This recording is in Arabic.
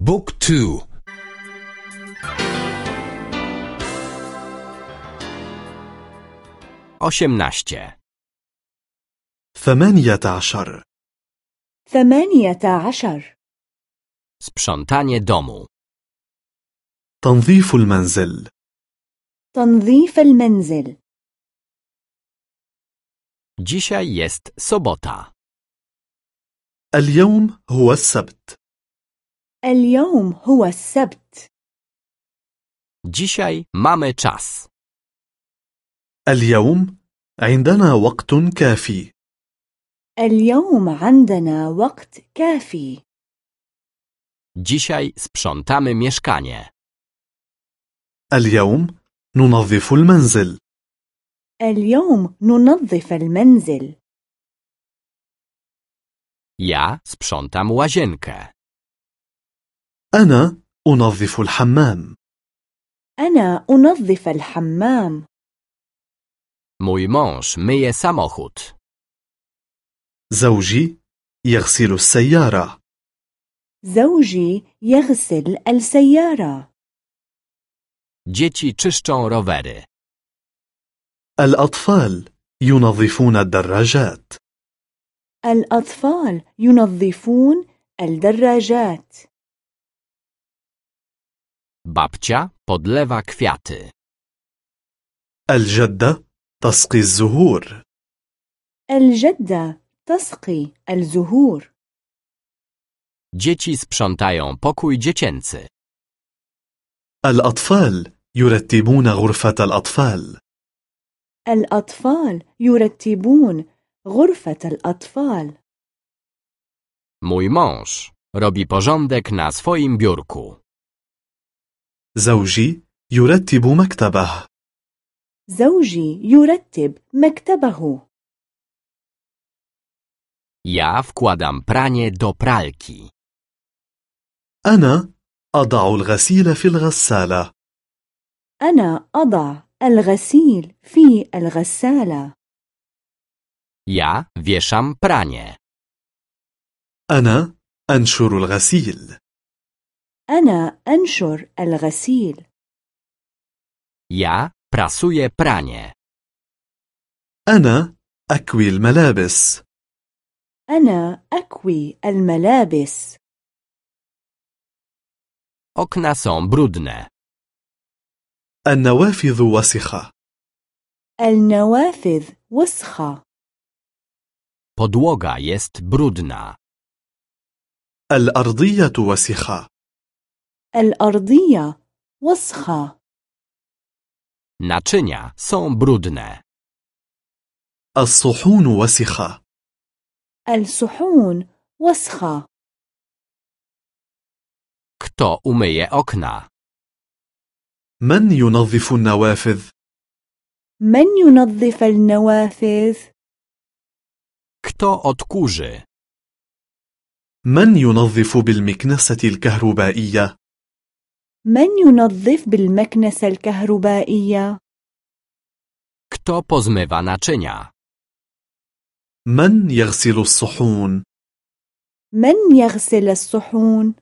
بوك تو. osiemnaście, ثمانية عشر. ثمانية عشر. Sprzątanie domu, تنظيف المنزل. تنظيف المنزل. Dzisiaj jest sobota, اليوم هو السبت. اليوم هو السبت. Dzisiaj mamy czas, اليوم عندنا وقت كافي. اليوم عندنا وقت كافي. Dzisiaj sprzątamy mieszkanie, اليوم ننظف المنزل. اليوم ننظف المنزل. Ja sprzątam łazienkę, أنا أنظف الحمام. أنا أنظف الحمام. Mój mąż myje samochód, زوجي يغسل السيارة. زوجي يغسل السيارة. Dzieci czyszczą rowery, الأطفال ينظفون الدراجات. الأطفال ينظفون الدراجات. babcia podlewa kwiaty, الجدة تسقي الزهور الجدة تسقي الزهور dzieci sprzątają pokój dziecięcy, الأطفال يرتبون غرفة الأطفال الأطفال يرتبون غرفة الأطفال mój mąż robi porządek na swoim biurku. زوجي يرتب مكتبه. زوجي يرتب مكتبه. Ja wkładam pranie do pralki. أنا أضع الغسيل في الغسالة. أنا أضع الغسيل في الغسالة. Ja wieszam pranie. أنا أنشر الغسيل. أنا أنشر الغسيل Ja prasuję pranie. أنا أكوي الملابس أنا أكوي الملابس Okna są brudne. النوافذ وسخة النوافذ وسخة Podłoga jest brudna. الأرضية وسخة الأرضية وسخة Naczynia są brudne. الصحون وسخة الصحون وسخة Kto umyje okna? من ينظف النوافذ؟ من ينظف النوافذ؟ Kto odkurzy? من ينظف بالمكنسة الكهربائية؟ من ينظف بالمكنسة الكهربائية؟ Kto pozmywa naczynia? من يغسل الصحون؟ من يغسل الصحون؟